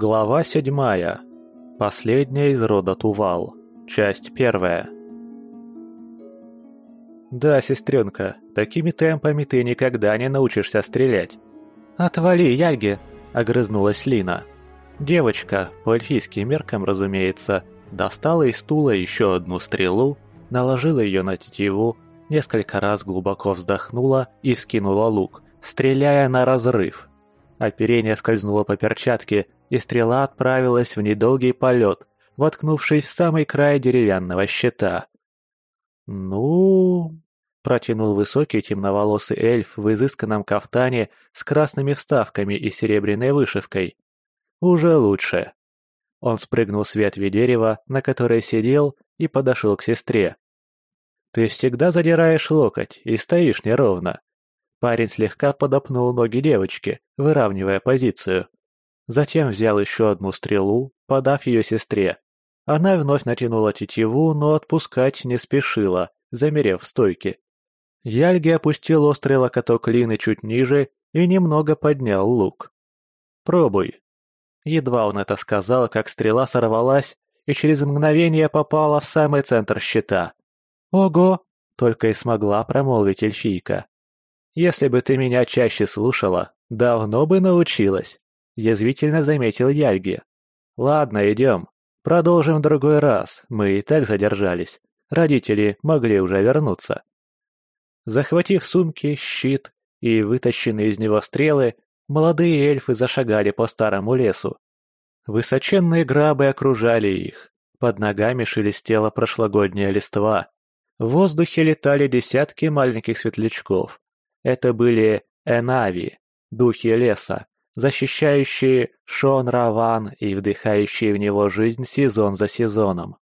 Глава седьмая. Последняя из рода Тувал. Часть первая. «Да, сестренка, такими темпами ты никогда не научишься стрелять». «Отвали, Яльги!» – огрызнулась Лина. Девочка, по эльфийским меркам, разумеется, достала из стула еще одну стрелу, наложила ее на тетиву, несколько раз глубоко вздохнула и скинула лук, стреляя на разрыв. Оперение скользнуло по перчатке, и стрела отправилась в недолгий полет, воткнувшись в самый край деревянного щита. «Ну...» — протянул высокий темноволосый эльф в изысканном кафтане с красными вставками и серебряной вышивкой. «Уже лучше». Он спрыгнул с ветви дерева, на которой сидел, и подошел к сестре. «Ты всегда задираешь локоть и стоишь неровно». Парень слегка подопнул ноги девочки, выравнивая позицию. Затем взял еще одну стрелу, подав ее сестре. Она вновь натянула тетиву, но отпускать не спешила, замерев в стойке. Яльги опустил острый локоток Лины чуть ниже и немного поднял лук. «Пробуй». Едва он это сказал, как стрела сорвалась и через мгновение попала в самый центр щита. «Ого!» — только и смогла промолвить эльфийка. «Если бы ты меня чаще слушала, давно бы научилась», — язвительно заметил Яльги. «Ладно, идем. Продолжим в другой раз, мы и так задержались. Родители могли уже вернуться». Захватив сумки, щит и вытащенные из него стрелы, молодые эльфы зашагали по старому лесу. Высоченные грабы окружали их, под ногами шелестела прошлогодняя листва. В воздухе летали десятки маленьких светлячков. Это были энави, духи леса, защищающие Шон-Раван и вдыхающие в него жизнь сезон за сезоном.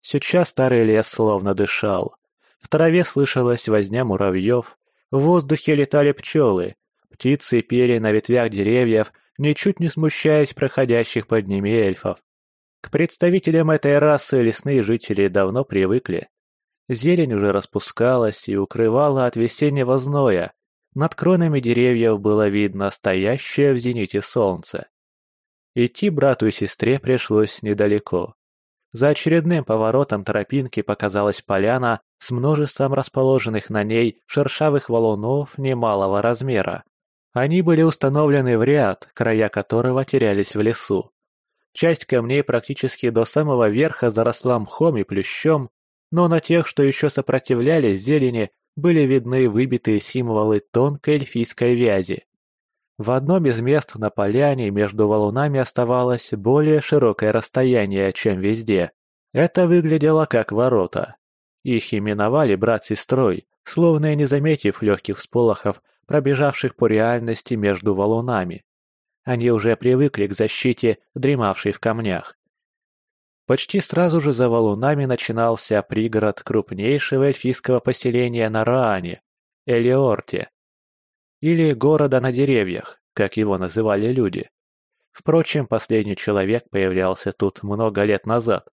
Сейчас старый лес словно дышал. В траве слышалась возня муравьев, в воздухе летали пчелы, птицы пели на ветвях деревьев, ничуть не смущаясь проходящих под ними эльфов. К представителям этой расы лесные жители давно привыкли. Зелень уже распускалась и укрывала от весеннего зноя. Над кронами деревьев было видно стоящее в зените солнце. Идти брату и сестре пришлось недалеко. За очередным поворотом тропинки показалась поляна с множеством расположенных на ней шершавых валунов немалого размера. Они были установлены в ряд, края которого терялись в лесу. Часть камней практически до самого верха заросла мхом и плющом, но на тех, что еще сопротивлялись зелени, были видны выбитые символы тонкой эльфийской вязи. В одном из мест на поляне между валунами оставалось более широкое расстояние, чем везде. Это выглядело как ворота. Их именовали брат сестрой, словно не заметив легких сполохов, пробежавших по реальности между валунами. Они уже привыкли к защите, дремавшей в камнях. Почти сразу же за валунами начинался пригород крупнейшего эльфийского поселения на Раане – Элиорте. Или города на деревьях, как его называли люди. Впрочем, последний человек появлялся тут много лет назад.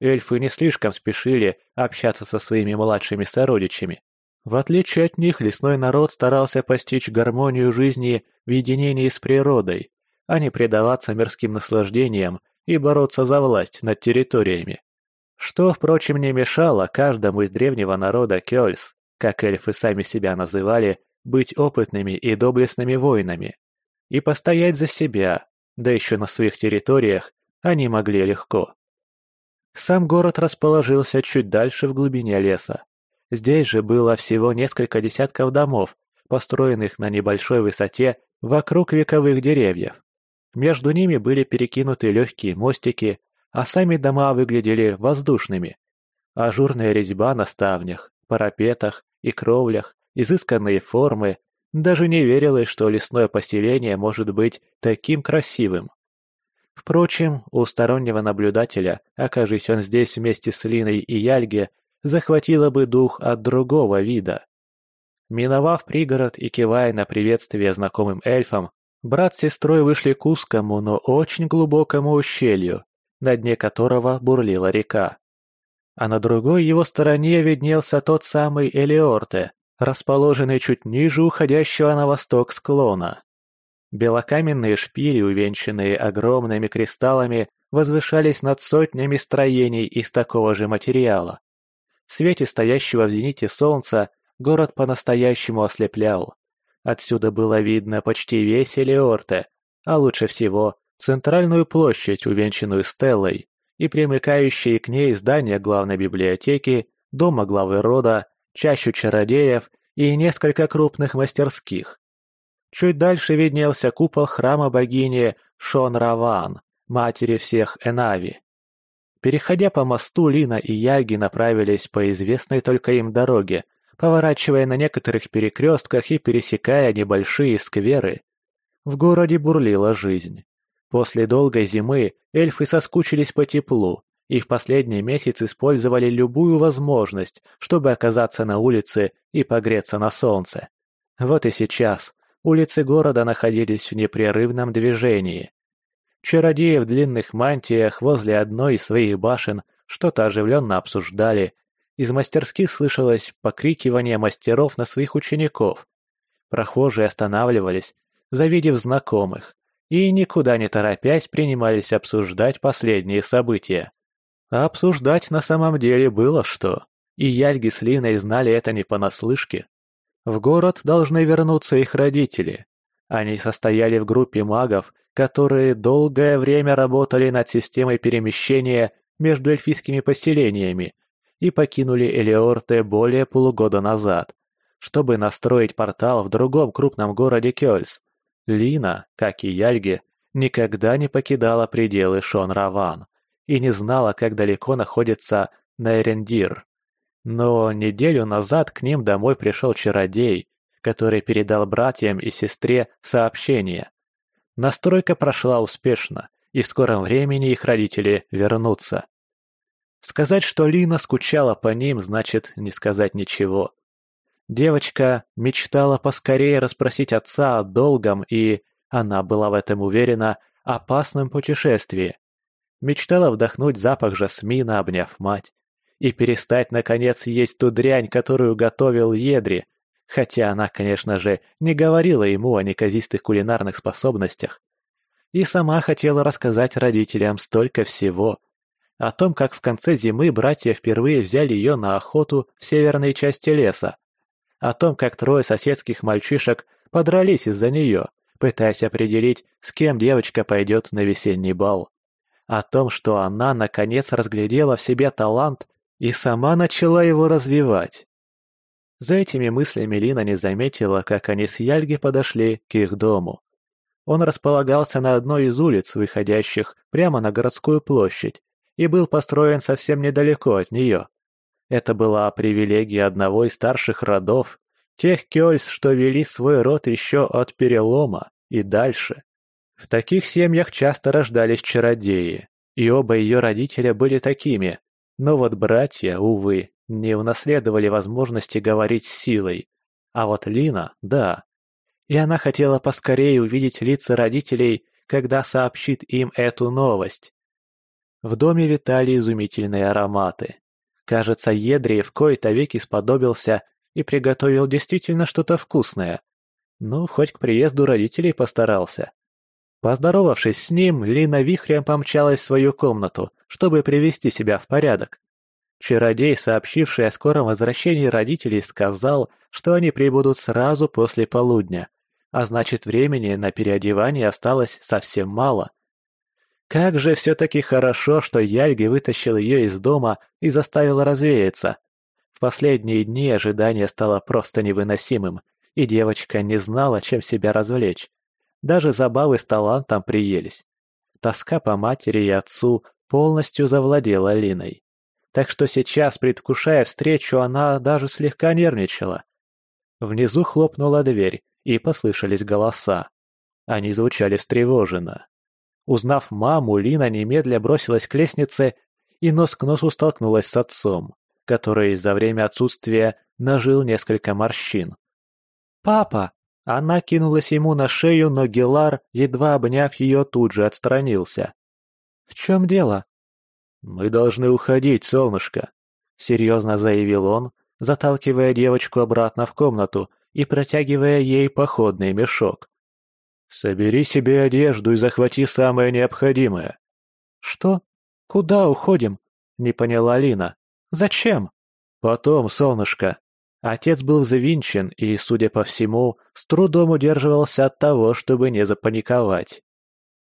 Эльфы не слишком спешили общаться со своими младшими сородичами. В отличие от них, лесной народ старался постичь гармонию жизни в единении с природой, а не предаваться мирским наслаждениям и бороться за власть над территориями. Что, впрочем, не мешало каждому из древнего народа Кёльс, как эльфы сами себя называли, быть опытными и доблестными воинами. И постоять за себя, да еще на своих территориях, они могли легко. Сам город расположился чуть дальше в глубине леса. Здесь же было всего несколько десятков домов, построенных на небольшой высоте вокруг вековых деревьев. Между ними были перекинуты легкие мостики, а сами дома выглядели воздушными. Ажурная резьба на ставнях, парапетах и кровлях, изысканные формы. Даже не верилось, что лесное поселение может быть таким красивым. Впрочем, у стороннего наблюдателя, окажись он здесь вместе с Линой и Яльге, захватило бы дух от другого вида. Миновав пригород и кивая на приветствие знакомым эльфам, Брат с сестрой вышли к узкому, но очень глубокому ущелью, на дне которого бурлила река. А на другой его стороне виднелся тот самый Элиорте, расположенный чуть ниже уходящего на восток склона. Белокаменные шпили, увенчанные огромными кристаллами, возвышались над сотнями строений из такого же материала. В свете стоящего в зените солнца город по-настоящему ослеплял. Отсюда было видно почти весь Элеорте, а лучше всего центральную площадь, увенчанную стеллой, и примыкающие к ней здания главной библиотеки, дома главы рода, чащу чародеев и несколько крупных мастерских. Чуть дальше виднелся купол храма богини Шон-Раван, матери всех Энави. Переходя по мосту, Лина и Яги направились по известной только им дороге, поворачивая на некоторых перекрестках и пересекая небольшие скверы. В городе бурлила жизнь. После долгой зимы эльфы соскучились по теплу и в последний месяц использовали любую возможность, чтобы оказаться на улице и погреться на солнце. Вот и сейчас улицы города находились в непрерывном движении. Чародеи в длинных мантиях возле одной из своих башен что-то оживленно обсуждали. Из мастерских слышалось покрикивание мастеров на своих учеников. Прохожие останавливались, завидев знакомых, и, никуда не торопясь, принимались обсуждать последние события. А обсуждать на самом деле было что, и Яльги с Линой знали это не понаслышке. В город должны вернуться их родители. Они состояли в группе магов которые долгое время работали над системой перемещения между эльфийскими поселениями и покинули Элиорте более полугода назад, чтобы настроить портал в другом крупном городе Кёльс. Лина, как и Яльге, никогда не покидала пределы Шон-Раван и не знала, как далеко находится Нейрендир. Но неделю назад к ним домой пришел чародей, который передал братьям и сестре сообщение. Настройка прошла успешно, и в скором времени их родители вернутся. Сказать, что Лина скучала по ним, значит не сказать ничего. Девочка мечтала поскорее расспросить отца о долгом и, она была в этом уверена, опасном путешествии. Мечтала вдохнуть запах жасмина, обняв мать, и перестать, наконец, есть ту дрянь, которую готовил Едри, хотя она, конечно же, не говорила ему о неказистых кулинарных способностях. И сама хотела рассказать родителям столько всего. О том, как в конце зимы братья впервые взяли ее на охоту в северной части леса. О том, как трое соседских мальчишек подрались из-за нее, пытаясь определить, с кем девочка пойдет на весенний бал. О том, что она, наконец, разглядела в себе талант и сама начала его развивать. За этими мыслями Лина не заметила, как они с Яльги подошли к их дому. Он располагался на одной из улиц, выходящих прямо на городскую площадь, и был построен совсем недалеко от нее. Это была привилегия одного из старших родов, тех кёльс, что вели свой род еще от перелома и дальше. В таких семьях часто рождались чародеи, и оба ее родителя были такими, но вот братья, увы, не унаследовали возможности говорить с силой. А вот Лина – да. И она хотела поскорее увидеть лица родителей, когда сообщит им эту новость. В доме витали изумительные ароматы. Кажется, Едрий в кои-то веки сподобился и приготовил действительно что-то вкусное. Ну, хоть к приезду родителей постарался. Поздоровавшись с ним, Лина вихрем помчалась в свою комнату, чтобы привести себя в порядок. Чародей, сообщивший о скором возвращении родителей, сказал, что они прибудут сразу после полудня, а значит времени на переодевание осталось совсем мало. Как же все-таки хорошо, что Яльги вытащил ее из дома и заставил развеяться. В последние дни ожидание стало просто невыносимым, и девочка не знала, чем себя развлечь. Даже забавы с талантом приелись. Тоска по матери и отцу полностью завладела Линой так что сейчас, предвкушая встречу, она даже слегка нервничала. Внизу хлопнула дверь, и послышались голоса. Они звучали встревоженно. Узнав маму, Лина немедля бросилась к лестнице и нос к носу столкнулась с отцом, который за время отсутствия нажил несколько морщин. «Папа!» Она кинулась ему на шею, но Гелар, едва обняв ее, тут же отстранился. «В чем дело?» «Мы должны уходить, солнышко», — серьезно заявил он, заталкивая девочку обратно в комнату и протягивая ей походный мешок. «Собери себе одежду и захвати самое необходимое». «Что? Куда уходим?» — не поняла Лина. «Зачем?» «Потом, солнышко». Отец был завинчен и, судя по всему, с трудом удерживался от того, чтобы не запаниковать.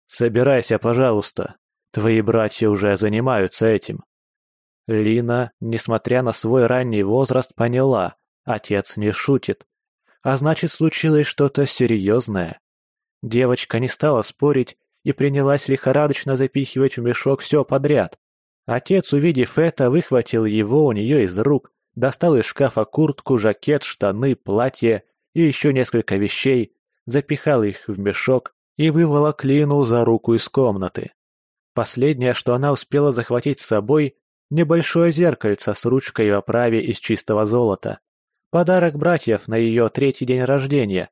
«Собирайся, пожалуйста. Твои братья уже занимаются этим». Лина, несмотря на свой ранний возраст, поняла, отец не шутит. А значит, случилось что-то серьезное. Девочка не стала спорить и принялась лихорадочно запихивать в мешок все подряд. Отец, увидев это, выхватил его у нее из рук, достал из шкафа куртку, жакет, штаны, платье и еще несколько вещей, запихал их в мешок и выволок Лину за руку из комнаты. Последнее, что она успела захватить с собой, небольшое зеркальце с ручкой в оправе из чистого золота, подарок братьев на ее третий день рождения,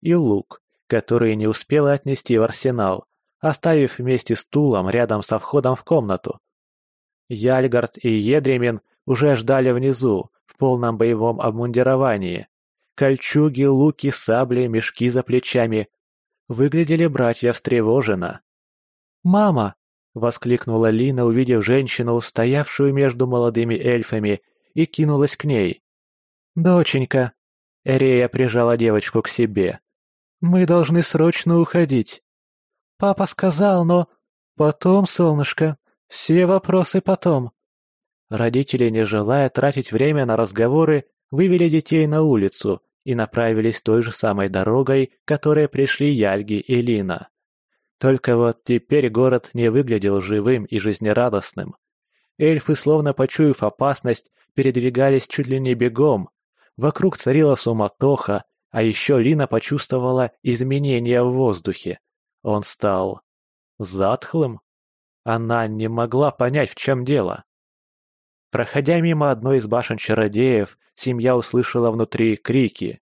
и лук, который не успела отнести в арсенал, оставив вместе с стулом рядом со входом в комнату. Яльгард и Едремин уже ждали внизу, в полном боевом обмундировании. Кольчуги, луки, сабли, мешки за плечами. Выглядели братья встревоженно. «Мама!» — воскликнула Лина, увидев женщину, стоявшую между молодыми эльфами, и кинулась к ней. «Доченька!» — Эрея прижала девочку к себе. «Мы должны срочно уходить!» «Папа сказал, но...» «Потом, солнышко, все вопросы потом». Родители, не желая тратить время на разговоры, вывели детей на улицу и направились той же самой дорогой, которой пришли Яльги и Лина. Только вот теперь город не выглядел живым и жизнерадостным. Эльфы, словно почуяв опасность, передвигались чуть ли не бегом. Вокруг царила суматоха, а еще Лина почувствовала изменения в воздухе. Он стал... затхлым? Она не могла понять, в чем дело. Проходя мимо одной из башен чародеев, семья услышала внутри крики.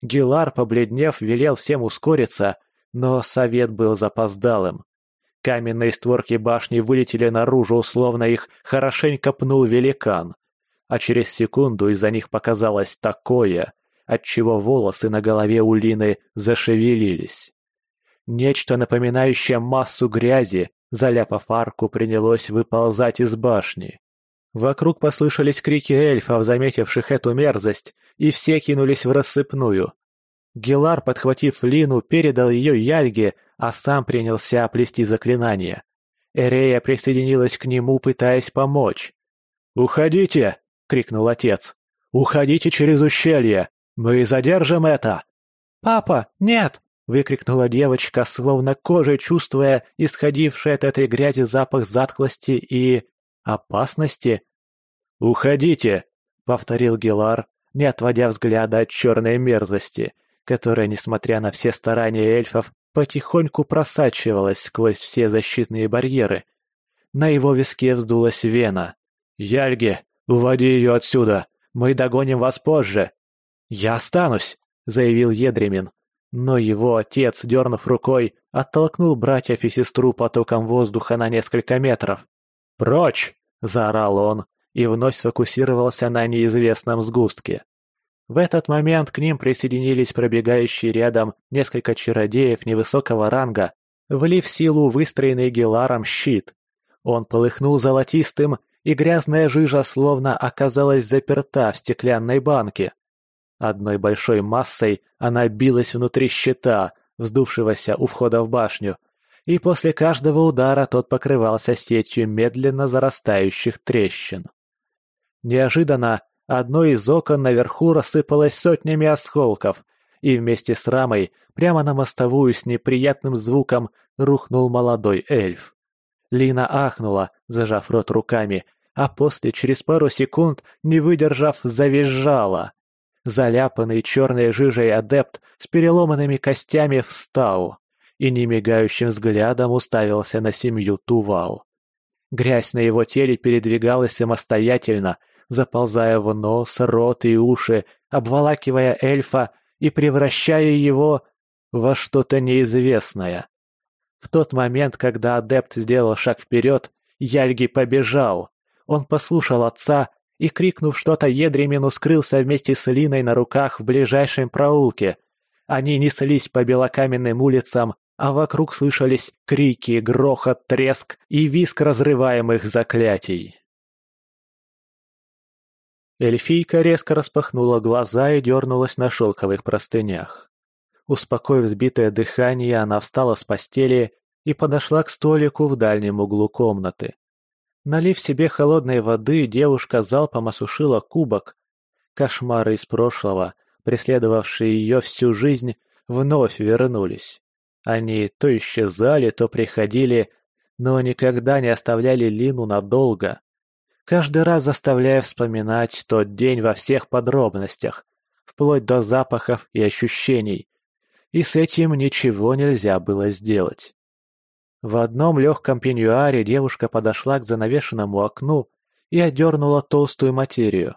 Гилар, побледнев, велел всем ускориться, но совет был запоздалым. Каменные створки башни вылетели наружу, условно их хорошенько пнул великан. А через секунду из-за них показалось такое, отчего волосы на голове у Лины зашевелились. Нечто напоминающее массу грязи, заляпав арку, принялось выползать из башни. Вокруг послышались крики эльфов, заметивших эту мерзость, и все кинулись в рассыпную. Гелар, подхватив Лину, передал ее Яльге, а сам принялся плести заклинание. Эрея присоединилась к нему, пытаясь помочь. «Уходите!» — крикнул отец. «Уходите через ущелье! Мы задержим это!» «Папа, нет!» выкрикнула девочка, словно кожей чувствуя исходивший от этой грязи запах затхлости и... опасности. «Уходите!» — повторил Гелар, не отводя взгляда от черной мерзости, которая, несмотря на все старания эльфов, потихоньку просачивалась сквозь все защитные барьеры. На его виске вздулась вена. «Яльге, уводи ее отсюда! Мы догоним вас позже!» «Я останусь!» — заявил Едремин. Но его отец, дернув рукой, оттолкнул братьев и сестру потоком воздуха на несколько метров. «Прочь!» – заорал он и вновь сфокусировался на неизвестном сгустке. В этот момент к ним присоединились пробегающие рядом несколько чародеев невысокого ранга, влив силу выстроенный Геларом щит. Он полыхнул золотистым, и грязная жижа словно оказалась заперта в стеклянной банке. Одной большой массой она билась внутри щита, вздувшегося у входа в башню, и после каждого удара тот покрывался сетью медленно зарастающих трещин. Неожиданно одно из окон наверху рассыпалось сотнями осколков, и вместе с рамой прямо на мостовую с неприятным звуком рухнул молодой эльф. Лина ахнула, зажав рот руками, а после, через пару секунд, не выдержав, завизжала. Заляпанный черной жижей адепт с переломанными костями встал и немигающим взглядом уставился на семью Тувал. Грязь на его теле передвигалась самостоятельно, заползая в нос, рот и уши, обволакивая эльфа и превращая его во что-то неизвестное. В тот момент, когда адепт сделал шаг вперед, Яльги побежал. Он послушал отца и, крикнув что-то Едремину, скрылся вместе с Линой на руках в ближайшем проулке. Они неслись по белокаменным улицам, а вокруг слышались крики, грохот, треск и виск разрываемых заклятий. Эльфийка резко распахнула глаза и дернулась на шелковых простынях. Успокоив сбитое дыхание, она встала с постели и подошла к столику в дальнем углу комнаты. Налив себе холодной воды, девушка залпом осушила кубок. Кошмары из прошлого, преследовавшие ее всю жизнь, вновь вернулись. Они то исчезали, то приходили, но никогда не оставляли Лину надолго каждый раз заставляя вспоминать тот день во всех подробностях, вплоть до запахов и ощущений. И с этим ничего нельзя было сделать. В одном легком пеньюаре девушка подошла к занавешенному окну и одернула толстую материю.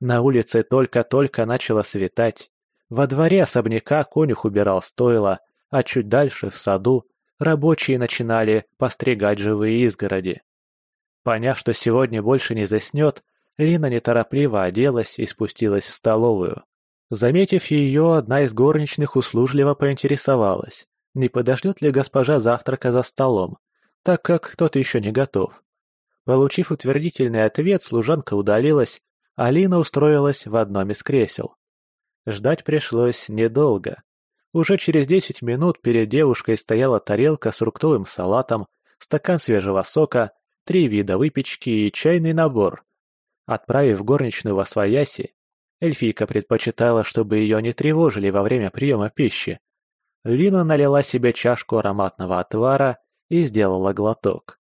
На улице только-только начало светать. Во дворе особняка конюх убирал стойло, а чуть дальше, в саду, рабочие начинали постригать живые изгороди. Поняв, что сегодня больше не заснет, Лина неторопливо оделась и спустилась в столовую. Заметив ее, одна из горничных услужливо поинтересовалась, не подождет ли госпожа завтрака за столом, так как тот еще не готов. Получив утвердительный ответ, служанка удалилась, а Лина устроилась в одном из кресел. Ждать пришлось недолго. Уже через десять минут перед девушкой стояла тарелка с фруктовым салатом, стакан свежего сока три вида выпечки и чайный набор. Отправив горничную во свояси, эльфийка предпочитала, чтобы ее не тревожили во время приема пищи. Лина налила себе чашку ароматного отвара и сделала глоток.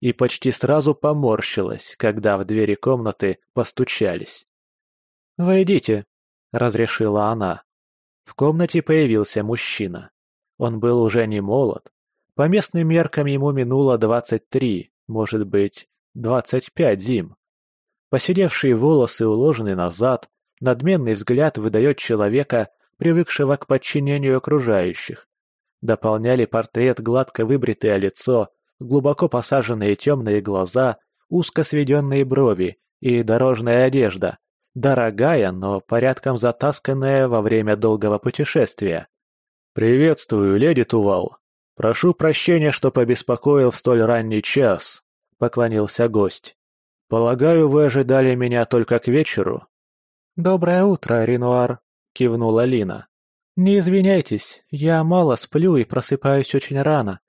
И почти сразу поморщилась, когда в двери комнаты постучались. «Войдите», — разрешила она. В комнате появился мужчина. Он был уже не молод. По местным меркам ему минуло двадцать три, может быть, двадцать пять зим. Поседевшие волосы уложены назад, надменный взгляд выдает человека, привыкшего к подчинению окружающих. Дополняли портрет гладко выбритое лицо, глубоко посаженные темные глаза, узко сведенные брови и дорожная одежда, дорогая, но порядком затасканная во время долгого путешествия. «Приветствую, леди Тувал», «Прошу прощения, что побеспокоил в столь ранний час», — поклонился гость. «Полагаю, вы ожидали меня только к вечеру?» «Доброе утро, Ренуар», — кивнула Лина. «Не извиняйтесь, я мало сплю и просыпаюсь очень рано.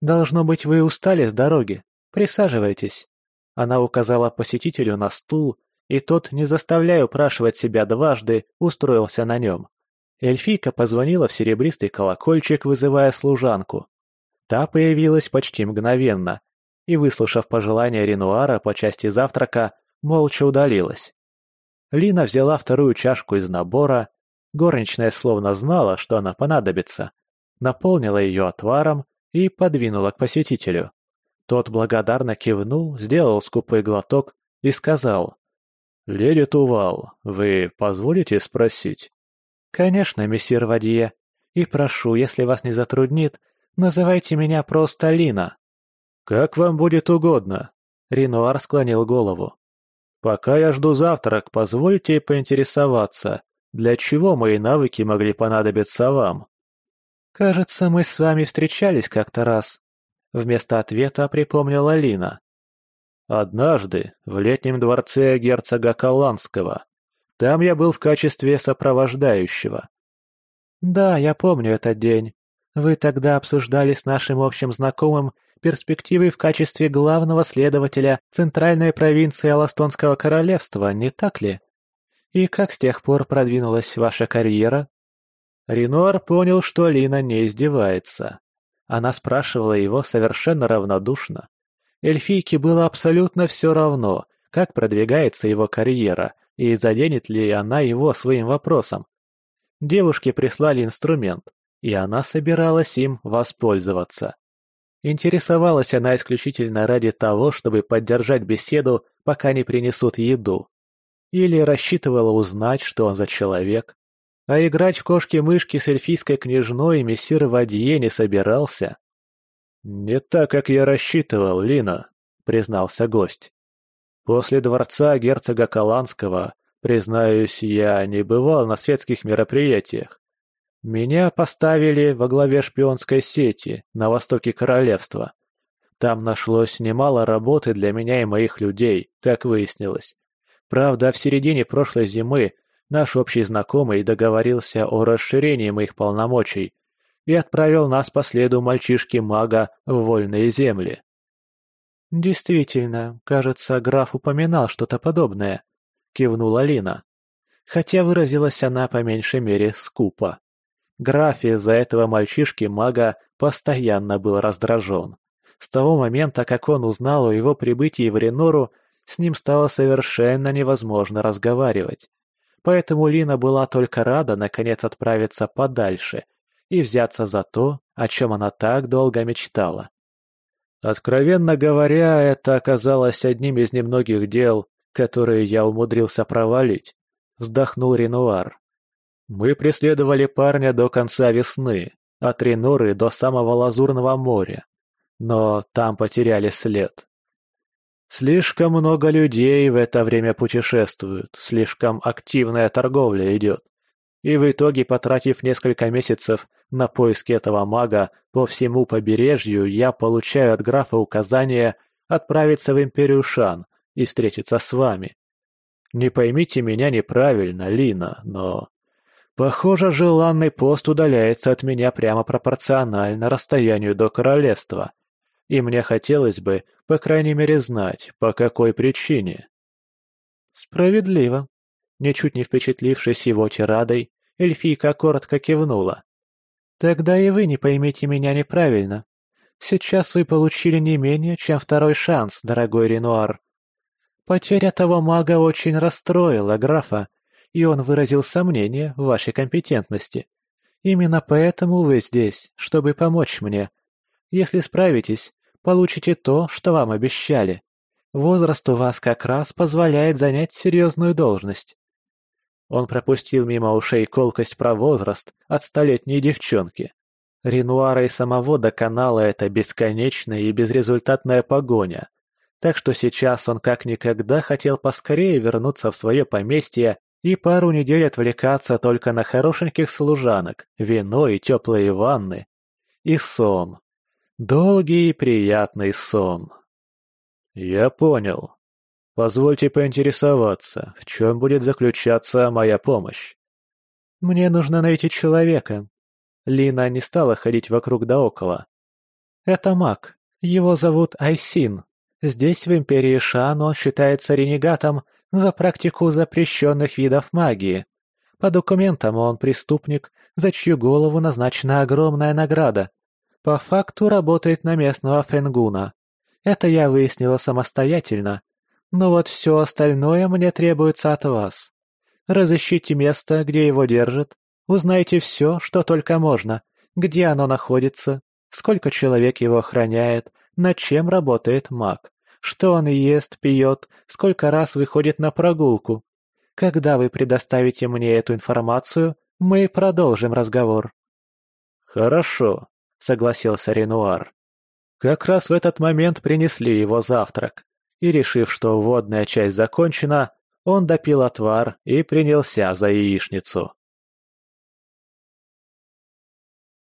Должно быть, вы устали с дороги. Присаживайтесь». Она указала посетителю на стул, и тот, не заставляя упрашивать себя дважды, устроился на нем. Эльфийка позвонила в серебристый колокольчик, вызывая служанку. Та появилась почти мгновенно и, выслушав пожелания Ренуара по части завтрака, молча удалилась. Лина взяла вторую чашку из набора, горничная словно знала, что она понадобится, наполнила ее отваром и подвинула к посетителю. Тот благодарно кивнул, сделал скупой глоток и сказал, «Леди Тувал, вы позволите спросить?» «Конечно, мессир Вадье. И прошу, если вас не затруднит, называйте меня просто Лина». «Как вам будет угодно», — Ренуар склонил голову. «Пока я жду завтрак, позвольте поинтересоваться, для чего мои навыки могли понадобиться вам?» «Кажется, мы с вами встречались как-то раз», — вместо ответа припомнила Лина. «Однажды, в летнем дворце герцога Каланского», там я был в качестве сопровождающего. Да, я помню этот день. Вы тогда обсуждали с нашим общим знакомым перспективы в качестве главного следователя центральной провинции Аластонского королевства, не так ли? И как с тех пор продвинулась ваша карьера? Ренуар понял, что Лина не издевается. Она спрашивала его совершенно равнодушно. Эльфийке было абсолютно все равно, как продвигается его карьера, и заденет ли она его своим вопросом. Девушке прислали инструмент, и она собиралась им воспользоваться. Интересовалась она исключительно ради того, чтобы поддержать беседу, пока не принесут еду. Или рассчитывала узнать, что он за человек. А играть в кошки-мышки с эльфийской княжной мессир Вадье не собирался. «Не так, как я рассчитывал, Лина», — признался гость. После дворца герцога Каланского, признаюсь, я не бывал на светских мероприятиях. Меня поставили во главе шпионской сети на востоке королевства. Там нашлось немало работы для меня и моих людей, как выяснилось. Правда, в середине прошлой зимы наш общий знакомый договорился о расширении моих полномочий и отправил нас по следу мальчишки-мага в вольные земли. «Действительно, кажется, граф упоминал что-то подобное», — кивнула Лина. Хотя выразилась она по меньшей мере скупо. Граф из-за этого мальчишки-мага постоянно был раздражен. С того момента, как он узнал о его прибытии в Ренору, с ним стало совершенно невозможно разговаривать. Поэтому Лина была только рада наконец отправиться подальше и взяться за то, о чем она так долго мечтала. Откровенно говоря, это оказалось одним из немногих дел, которые я умудрился провалить, вздохнул Ренуар. Мы преследовали парня до конца весны, от Реноры до самого Лазурного моря, но там потеряли след. Слишком много людей в это время путешествуют, слишком активная торговля идет. И в итоге, потратив несколько месяцев на поиски этого мага по всему побережью, я получаю от графа указание отправиться в Империю Шан и встретиться с вами. Не поймите меня неправильно, Лина, но Похоже, желанный пост удаляется от меня прямо пропорционально расстоянию до королевства. И мне хотелось бы, по крайней мере, знать, по какой причине. Справедливо. Ничуть не впечатлившись его тирадой, эльфийка коротко кивнула. Тогда и вы не поймите меня неправильно. Сейчас вы получили не менее, чем второй шанс, дорогой Ренуар. Потеря того мага очень расстроила графа, и он выразил сомнение в вашей компетентности. Именно поэтому вы здесь, чтобы помочь мне. Если справитесь, получите то, что вам обещали. Возраст у вас как раз позволяет занять серьезную должность. Он пропустил мимо ушей колкость про возраст от столетней девчонки. Ренуара и самого доконала это бесконечная и безрезультатная погоня. Так что сейчас он как никогда хотел поскорее вернуться в свое поместье и пару недель отвлекаться только на хорошеньких служанок, вино и теплые ванны. И сон. Долгий и приятный сон. Я понял. Позвольте поинтересоваться, в чем будет заключаться моя помощь? Мне нужно найти человека. Лина не стала ходить вокруг да около. Это маг. Его зовут Айсин. Здесь, в Империи Шан, он считается ренегатом за практику запрещенных видов магии. По документам он преступник, за чью голову назначена огромная награда. По факту работает на местного Фенгуна. Это я выяснила самостоятельно. Но вот все остальное мне требуется от вас. Разыщите место, где его держат. Узнайте все, что только можно. Где оно находится, сколько человек его охраняет, над чем работает маг что он ест, пьет, сколько раз выходит на прогулку. Когда вы предоставите мне эту информацию, мы продолжим разговор». «Хорошо», — согласился Ренуар. Как раз в этот момент принесли его завтрак, и, решив, что водная часть закончена, он допил отвар и принялся за яичницу.